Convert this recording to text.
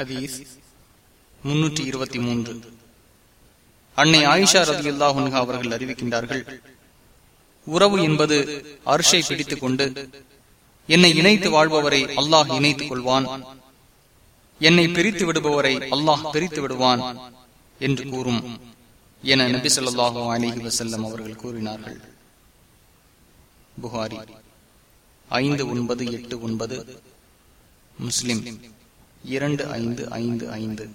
ஹதீஸ் முன்னூற்றி இருபத்தி மூன்று. அன்னை ஆயிஷா ரதி அல்லாஹுன்ஹா அவர்கள் அறிவிக்கின்றார்கள் உறவு என்பது அரிசை பிடித்துக் கொண்டு என்னை இணைத்து வாழ்பவரை அல்லாஹ் இணைத்துக் கொள்வான் என்னை பிரித்து விடுபவரை அல்லாஹ் பிரித்து விடுவான் என்று கூறும் என நபி சொல்லாஹு அலிஹி வசல்லம் அவர்கள் கூறினார்கள். புகாரி ஐந்து ஒன்பது எட்டு ஒன்பது முஸ்லிம் இரண்டு ஐந்து ஐந்து ஐந்து.